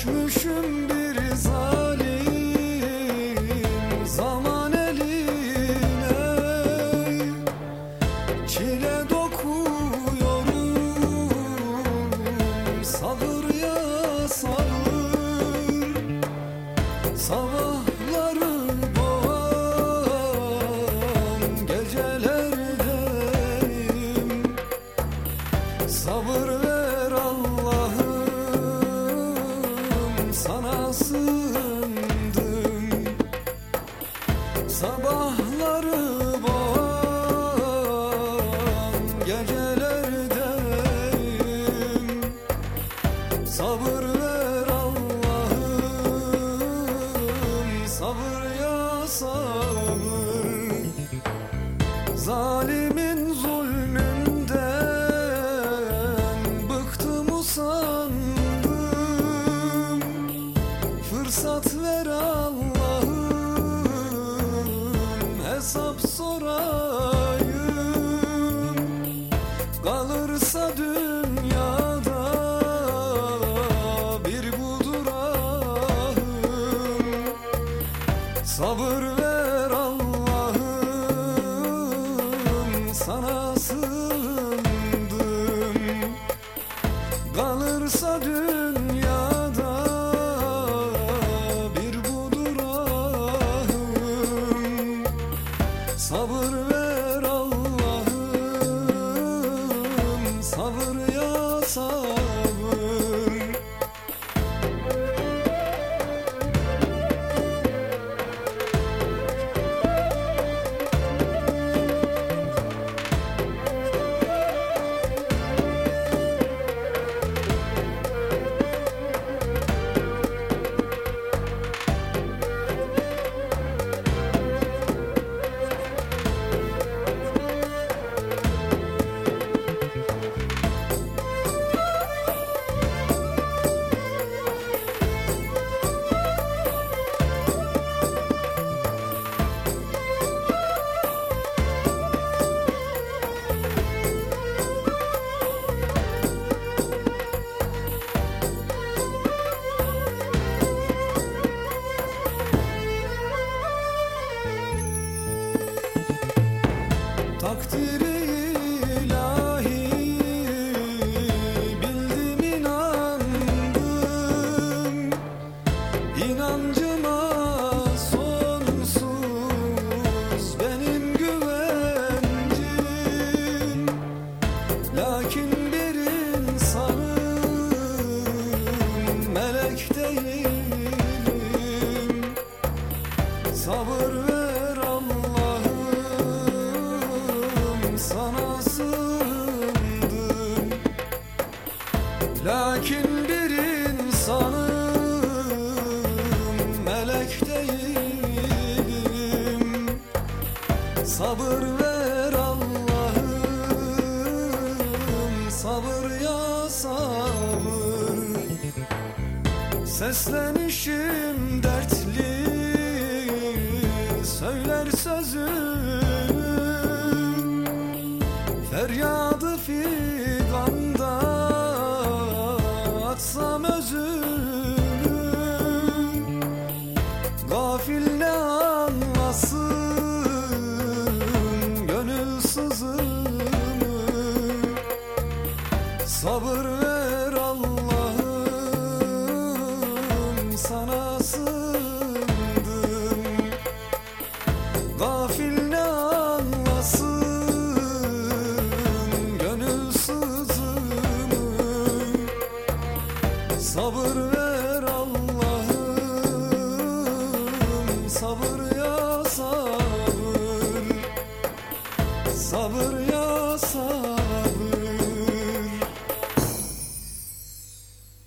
Düşmüşüm bir zalim zaman eline Çile dokuyorum sabır ya sabır Sabahları usandım Fırsat ver Allah'ım hesap sorayım. Kalırsa dünyada bir budur ahım. Sabır ver Kalırsa dünyada to do. Lakin bir insanım melek değilim. Sabır ver Allah'ım sabır ya sabır Seslenişim dertli Söyler sözümü Feryadı figanda Sabır ver Allah'ım. Sabır ya sabır. Sabır ya sabır